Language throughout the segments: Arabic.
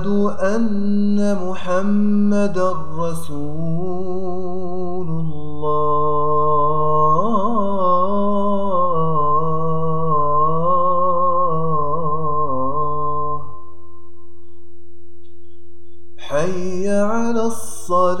أشهد أن محمد رسول الله. حي على الصلاة.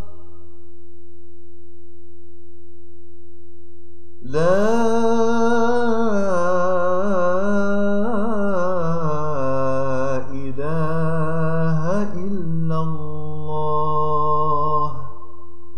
لا. إله